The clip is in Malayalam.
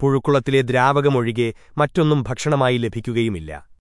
പുഴുക്കുളത്തിലെ ദ്രാവകമൊഴികെ മറ്റൊന്നും ഭക്ഷണമായി ലഭിക്കുകയുമില്ല.